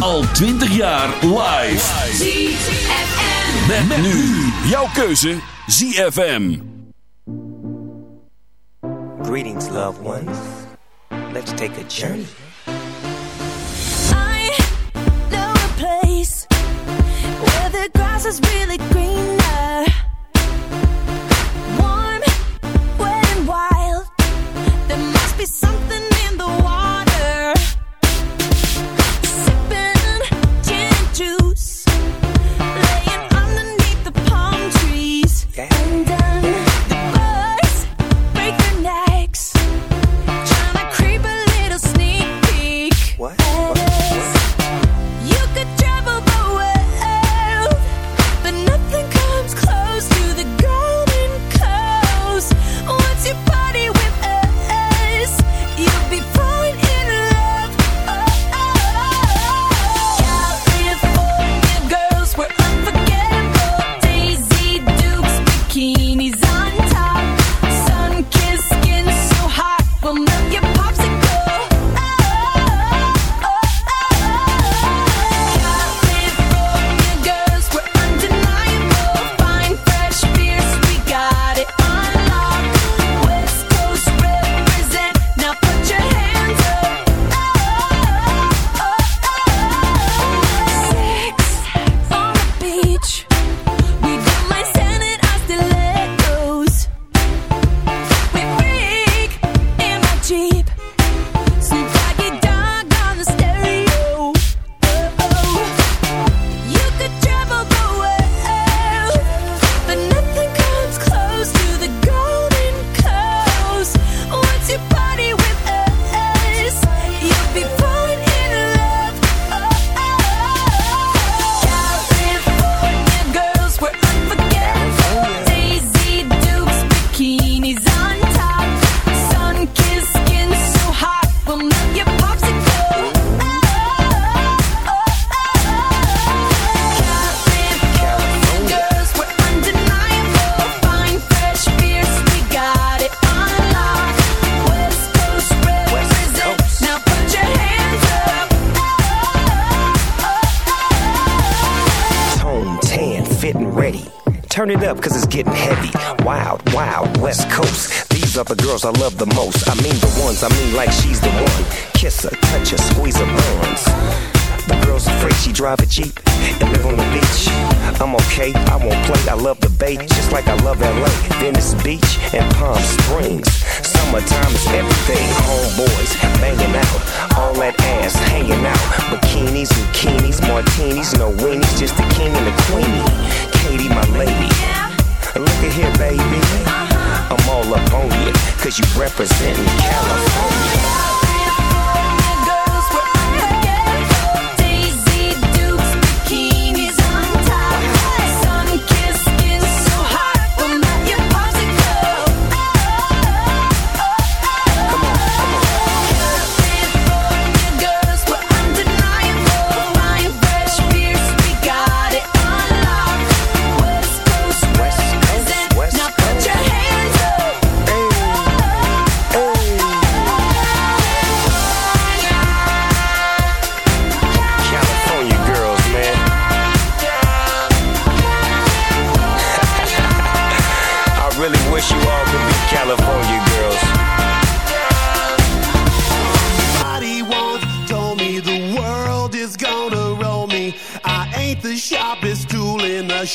Al 20 jaar live. ZFM. Met, met nu. Jouw keuze. ZFM. Greetings, loved ones. Let's take a journey. I know a place where the grass is really greener.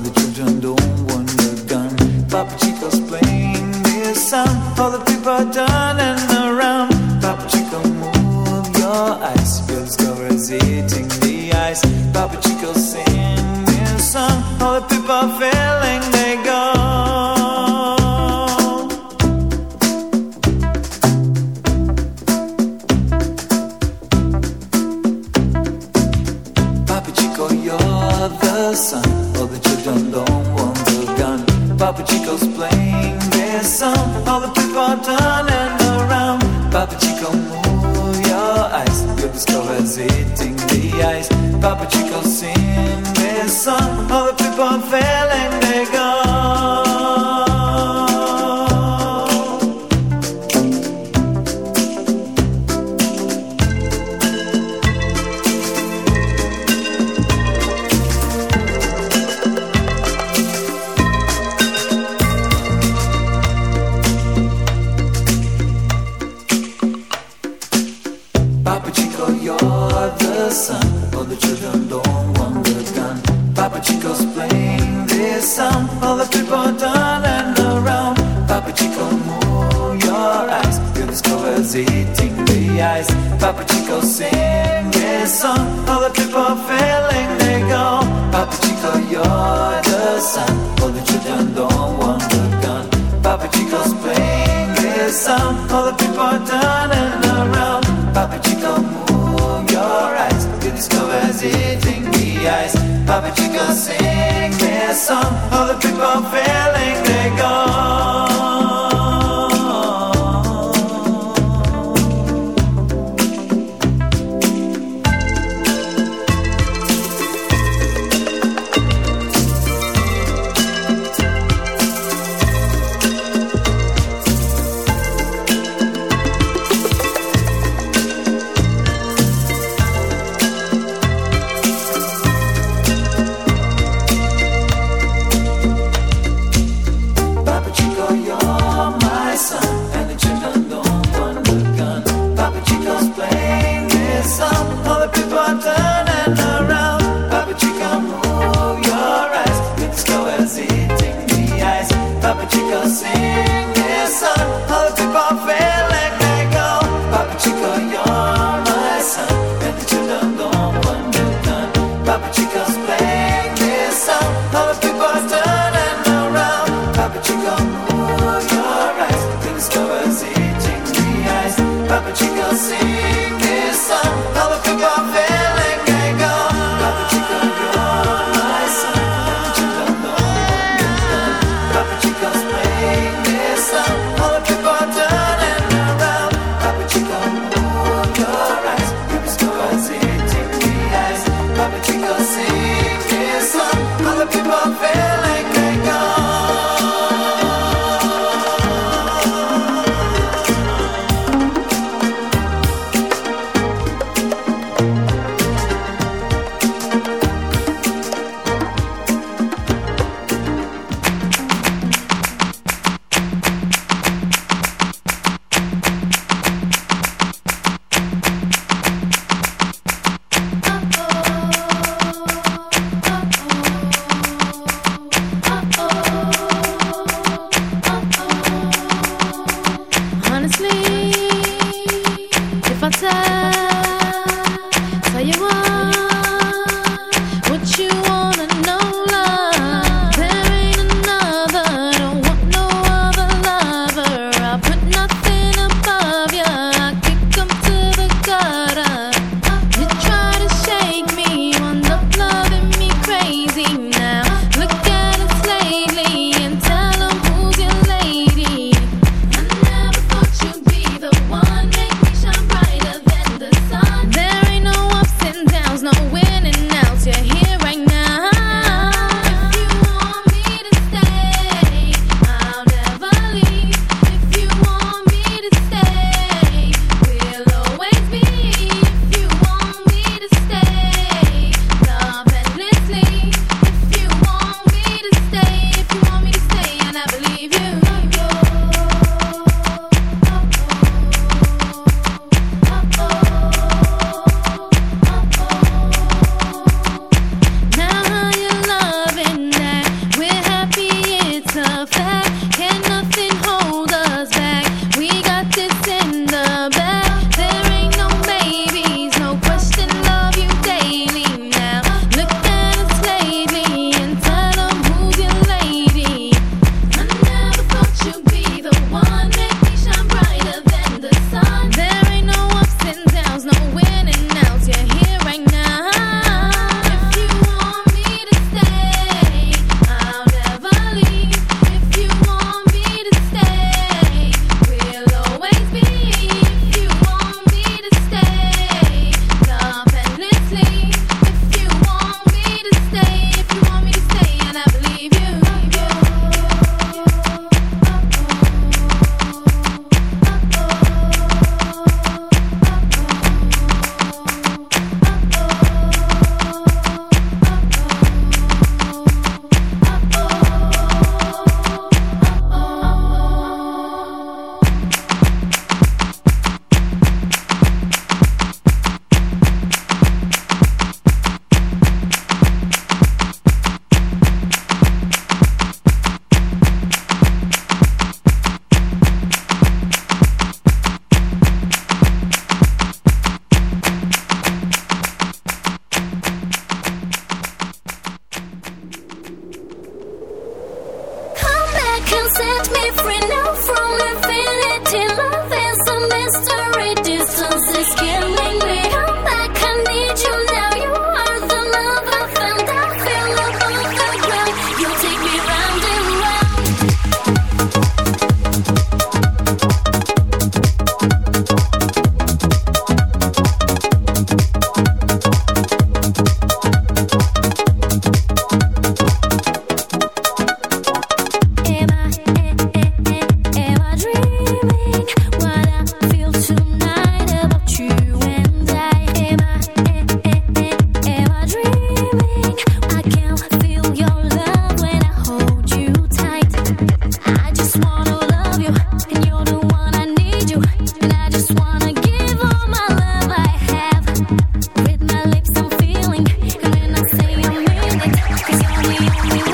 the children do Música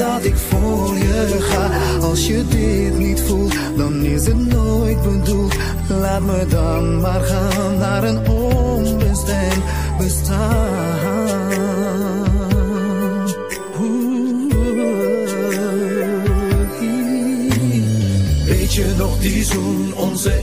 dat ik voor je ga. Als je dit niet voelt, dan is het nooit bedoeld. Laat me dan maar gaan naar een onbestemd bestaan. Weet je nog die zoen, onze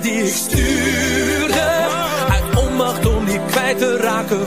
Die ik stuurde. Uit onmacht om die kwijt te raken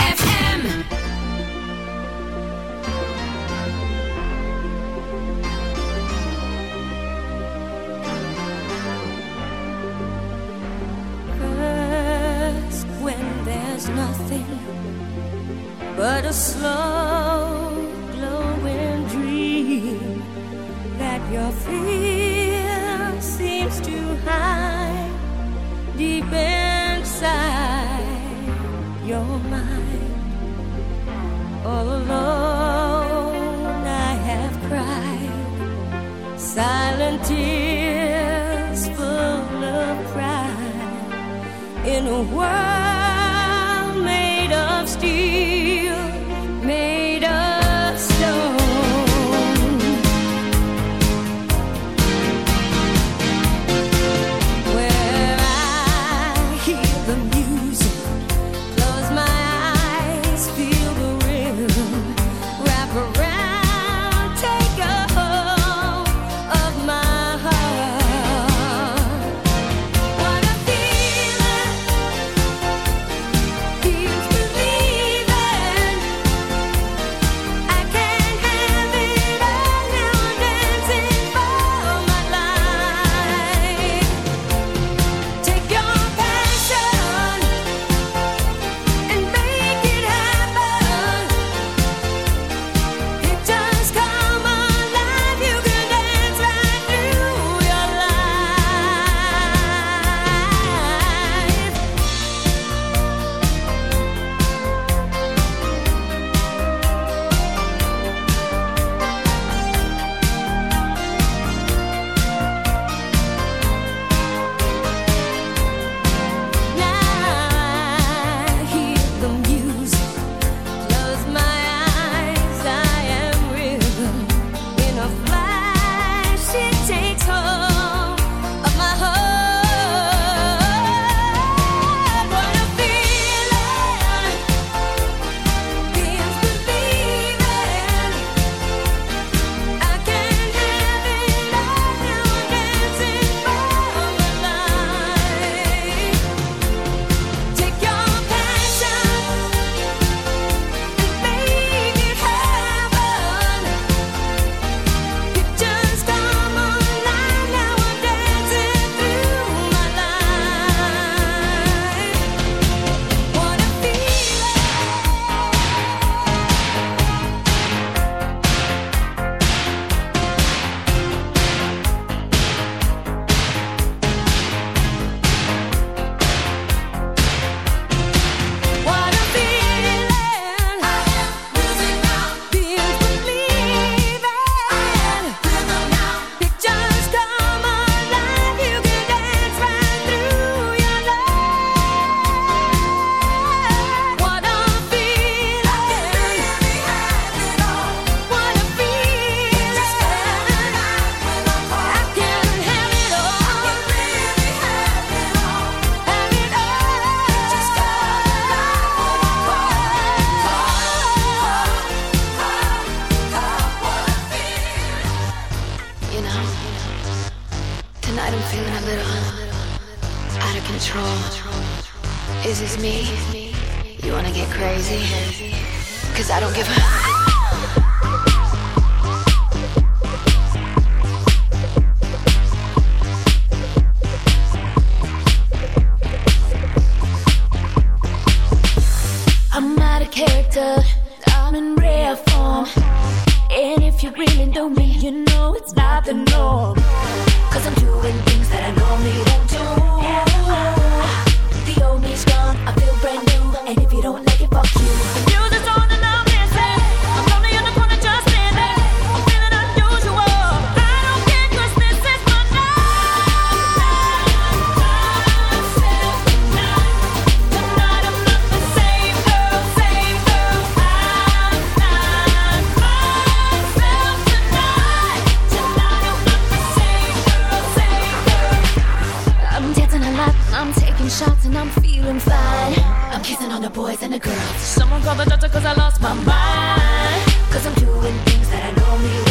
Someone call the doctor cause I lost my mind. Cause I'm doing things that I normally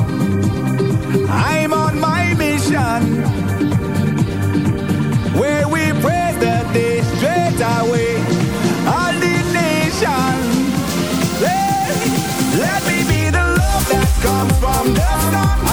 I'm never done.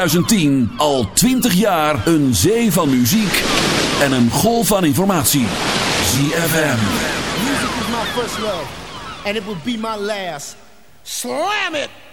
2010 al 20 jaar een zee van muziek en een golf van informatie. ZFM. Music is. Slam it!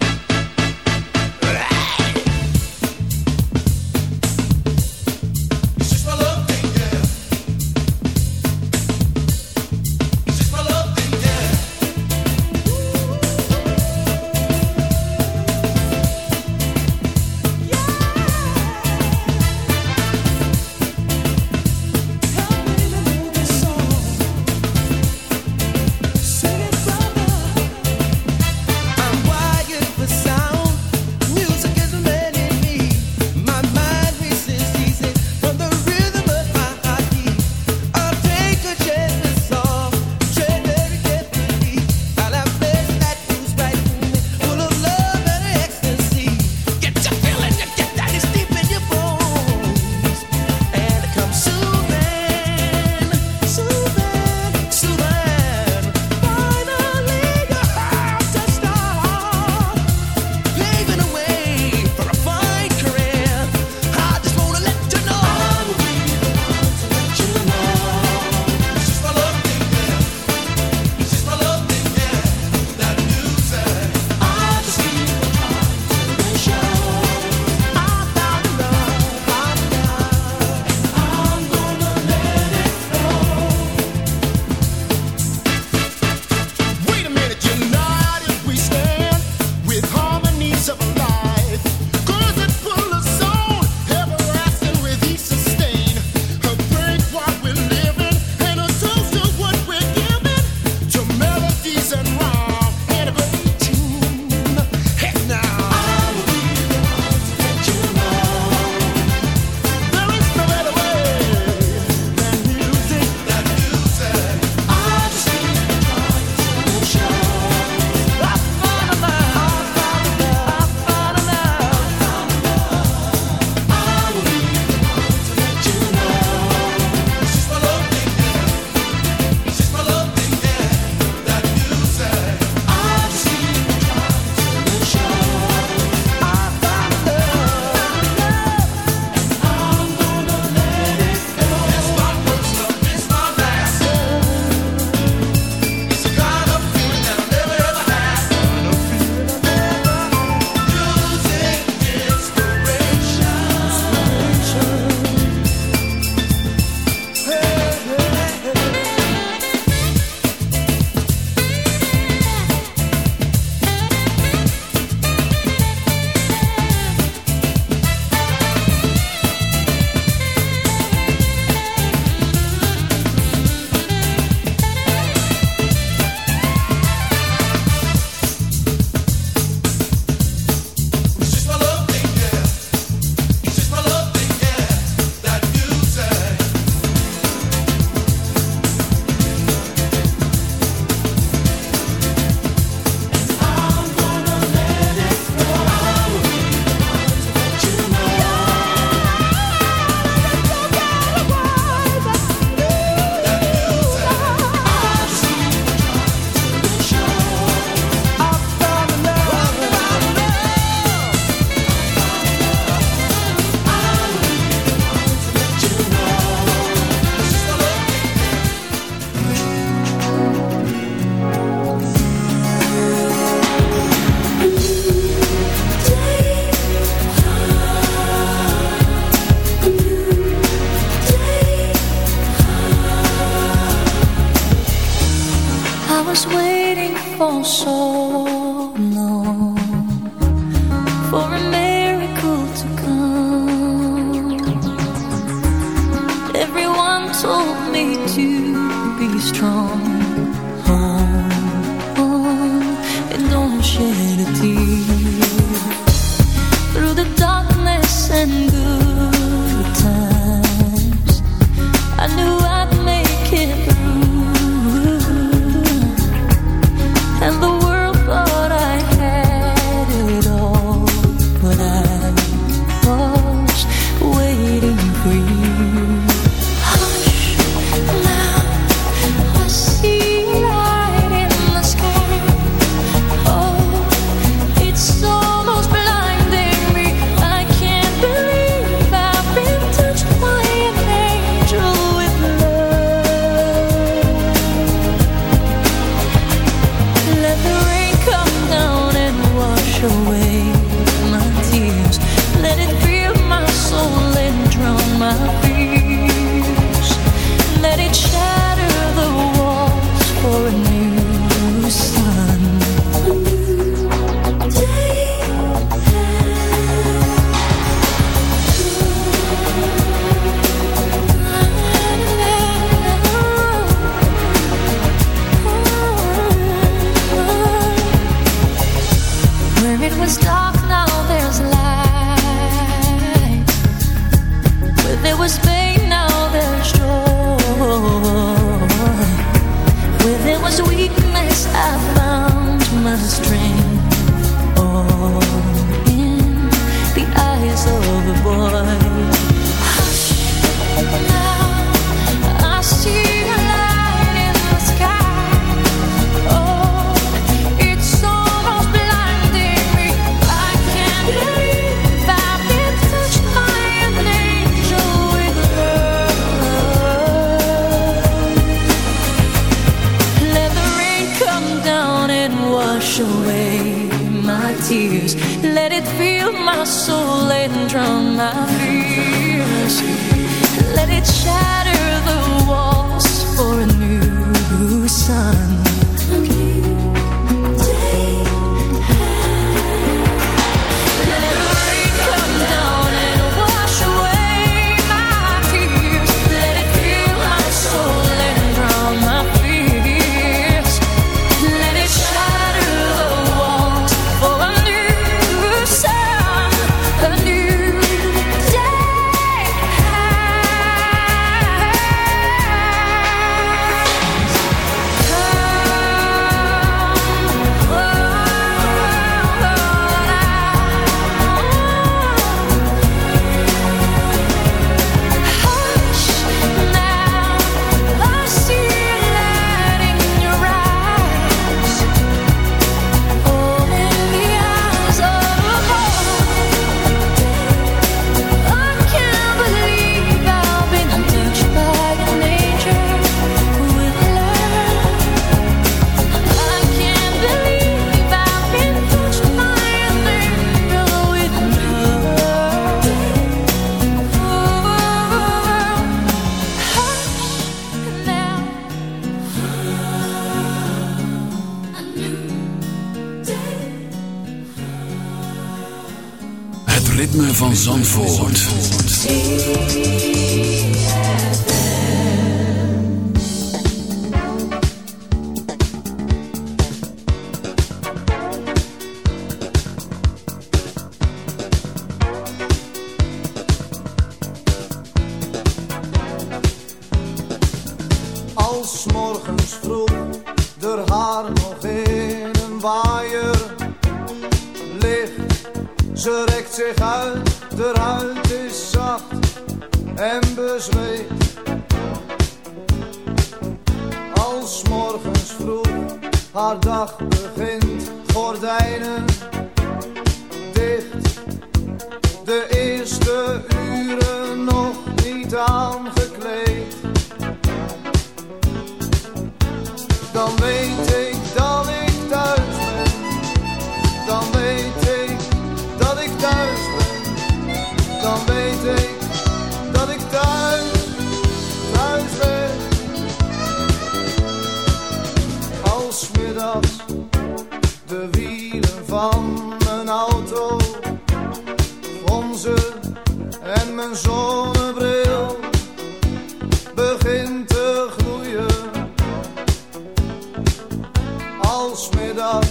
Als middags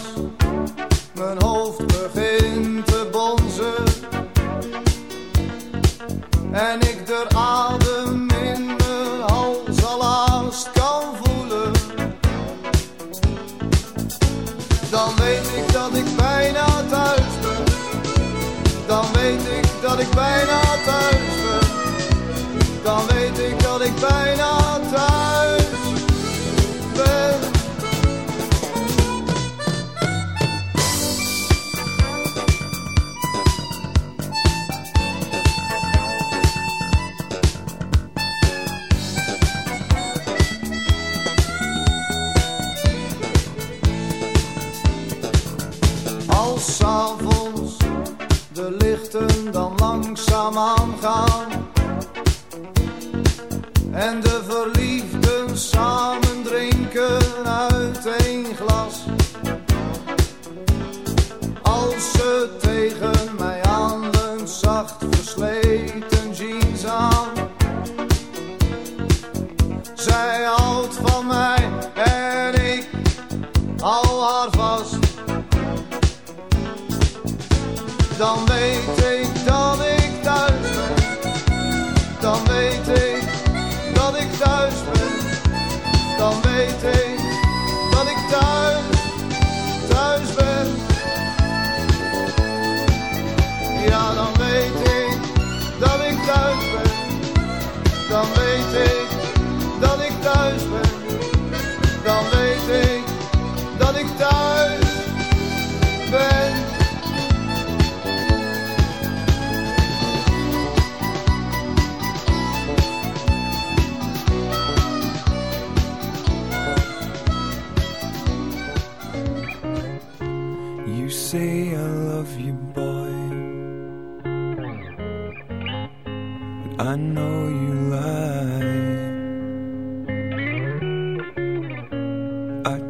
mijn hoofd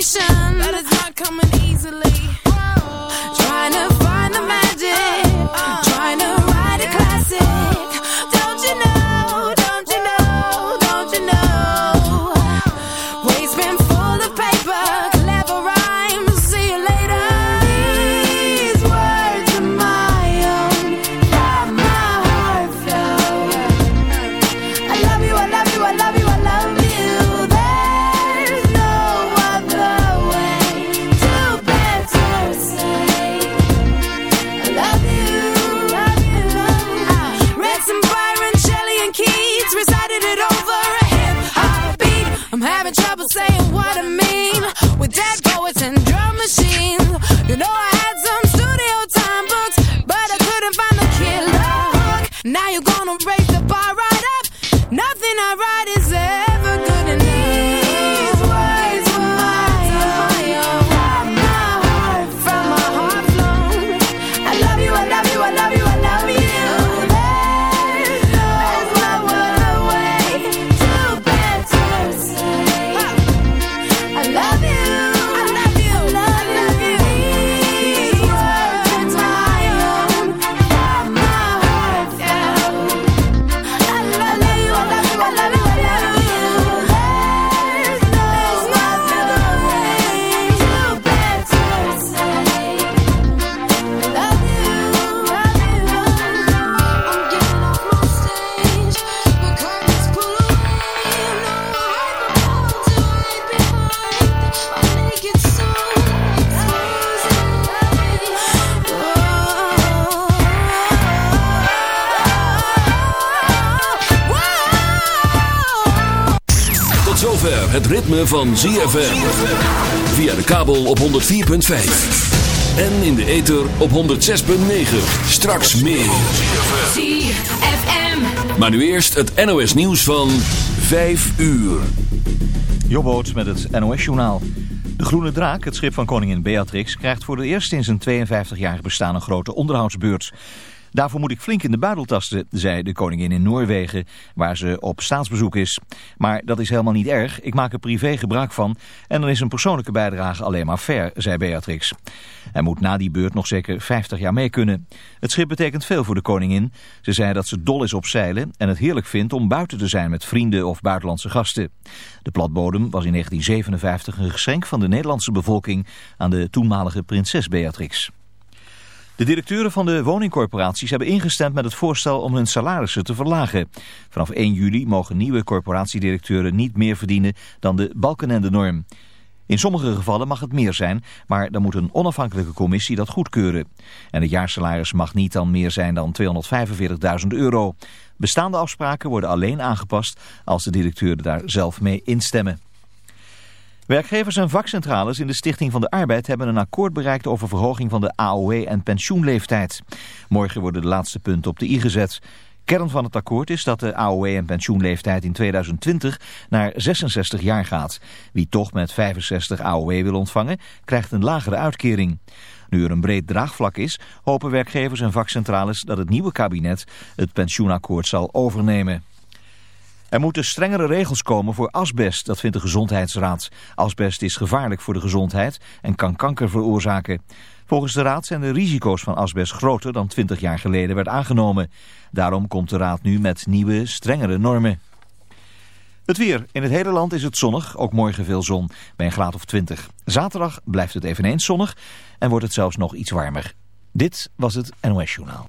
That is not coming easily. Ritme van ZFM. Via de kabel op 104.5. En in de ether op 106.9. Straks meer. ZFM. Maar nu eerst het NOS nieuws van 5 uur. Jobboot met het NOS-journaal. De Groene Draak, het schip van koningin Beatrix, krijgt voor het eerst in zijn 52-jarig bestaan een grote onderhoudsbeurt. Daarvoor moet ik flink in de buidel tasten, zei de koningin in Noorwegen, waar ze op staatsbezoek is. Maar dat is helemaal niet erg, ik maak er privé gebruik van en dan is een persoonlijke bijdrage alleen maar fair, zei Beatrix. Hij moet na die beurt nog zeker 50 jaar mee kunnen. Het schip betekent veel voor de koningin. Ze zei dat ze dol is op zeilen en het heerlijk vindt om buiten te zijn met vrienden of buitenlandse gasten. De platbodem was in 1957 een geschenk van de Nederlandse bevolking aan de toenmalige prinses Beatrix. De directeuren van de woningcorporaties hebben ingestemd met het voorstel om hun salarissen te verlagen. Vanaf 1 juli mogen nieuwe corporatiedirecteuren niet meer verdienen dan de balkenende-norm. In sommige gevallen mag het meer zijn, maar dan moet een onafhankelijke commissie dat goedkeuren. En het jaarsalaris mag niet dan meer zijn dan 245.000 euro. Bestaande afspraken worden alleen aangepast als de directeuren daar zelf mee instemmen. Werkgevers en vakcentrales in de Stichting van de Arbeid hebben een akkoord bereikt over verhoging van de AOW en pensioenleeftijd. Morgen worden de laatste punten op de i gezet. Kern van het akkoord is dat de AOW en pensioenleeftijd in 2020 naar 66 jaar gaat. Wie toch met 65 AOW wil ontvangen, krijgt een lagere uitkering. Nu er een breed draagvlak is, hopen werkgevers en vakcentrales dat het nieuwe kabinet het pensioenakkoord zal overnemen. Er moeten strengere regels komen voor asbest, dat vindt de Gezondheidsraad. Asbest is gevaarlijk voor de gezondheid en kan kanker veroorzaken. Volgens de raad zijn de risico's van asbest groter dan 20 jaar geleden werd aangenomen. Daarom komt de raad nu met nieuwe, strengere normen. Het weer. In het hele land is het zonnig, ook morgen veel zon, bij een graad of 20. Zaterdag blijft het eveneens zonnig en wordt het zelfs nog iets warmer. Dit was het NOS Journaal.